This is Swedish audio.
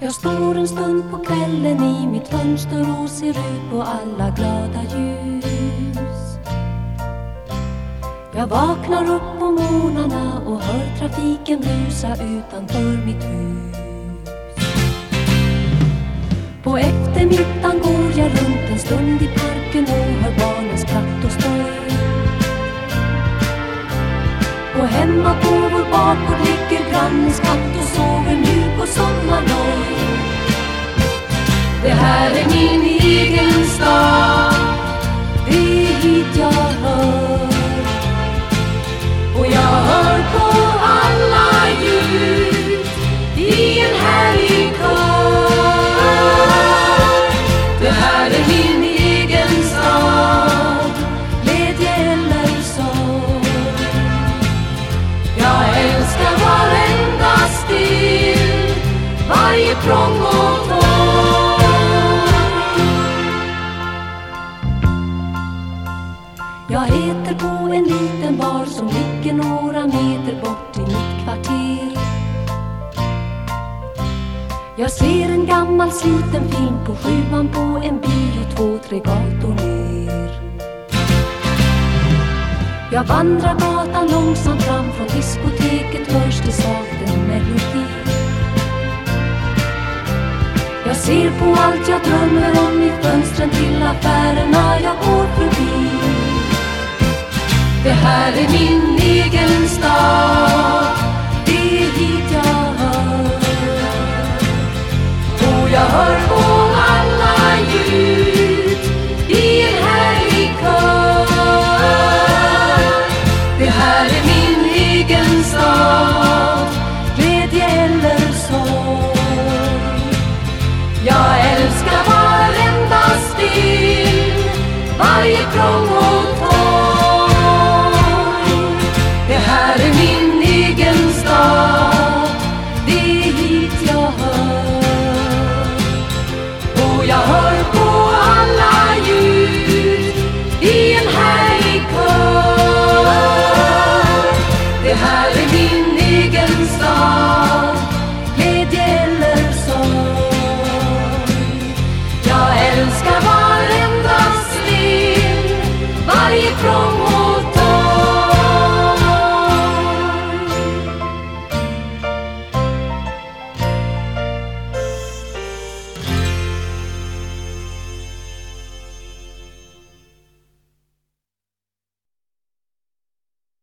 Jag står en stund på kvällen i mitt fönster och ser ut på alla glada ljus. Jag vaknar upp på morgnarna och hör trafiken brusa utanför mitt hus. På eftermiddagen går jag runt en stund i parken och hör barnens skratt och stoj. Och hemma på vår bakgård ligger grannens katt och sover nu på sommarlov. Det här är min egen stad, det är hit jag trång och torg. Jag äter på en liten bar som ligger några meter bort i mitt kvarter. Jag ser en gammal sliten film på sjuan på en bio två, tre gator ner. Jag vandrar gatan långsamt fram från diskoteket hörs det svagt en melodi. Ser på allt jag drömmer om i fönstren till affärerna jag går förbi. Det här är min egen stad, det är hit jag hör. Och jag hör Jag älskar